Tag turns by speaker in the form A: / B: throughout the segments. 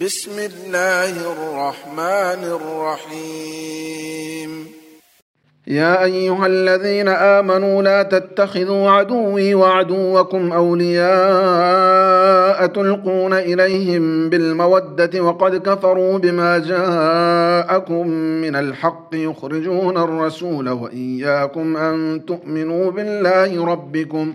A: بسم الله الرحمن الرحيم يا ايها الذين امنوا لا تتخذوا عدوي وعدوكم اولياء تلقون اليهم بالموده وقد كفروا بما جاءكم من الحق يخرجون الرسول واياكم ان تؤمنوا بالله ربكم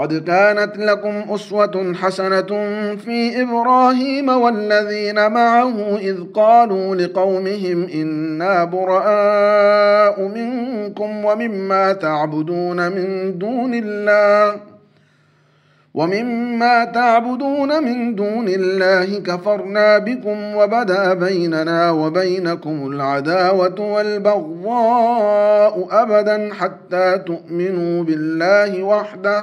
A: قد كانت لكم أسوة حسنة في إبراهيم والذين معه إذ قالوا لقومهم إنا براء منكم ومما تعبدون من دون الله ومما تعبدون من دون الله كفرنا بكم وبدا بيننا وبينكم العداوة والبغضاء أبدا حتى تؤمنوا بالله وحده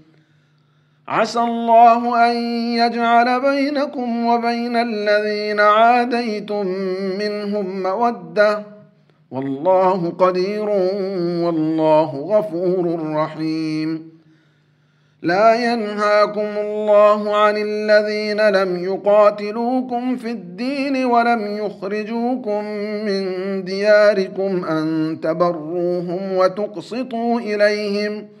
A: عسى الله أن يجعل بينكم وبين الذين عاديتم منهم مودة والله قدير والله غفور رحيم لا ينهاكم الله عن الذين لم يقاتلوكم في الدين ولم يخرجوكم من دياركم أن تبروهم وتقسطوا إليهم ۖ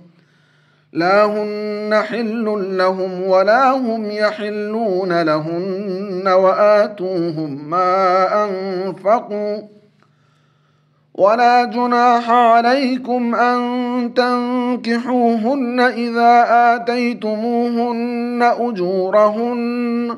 A: لا هن حل لهم ولا هم يحلون لهن واتوهم ما انفقوا ولا جناح عليكم ان تنكحوهن اذا اتيتموهن اجورهن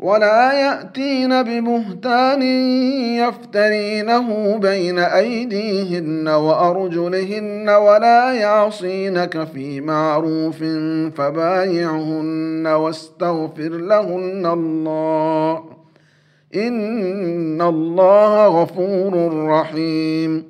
A: ولا ياتين ببهتان يفترينه بين ايديهن وارجلهن ولا يعصينك في معروف فبايعهن واستغفر لهن الله ان الله غفور رحيم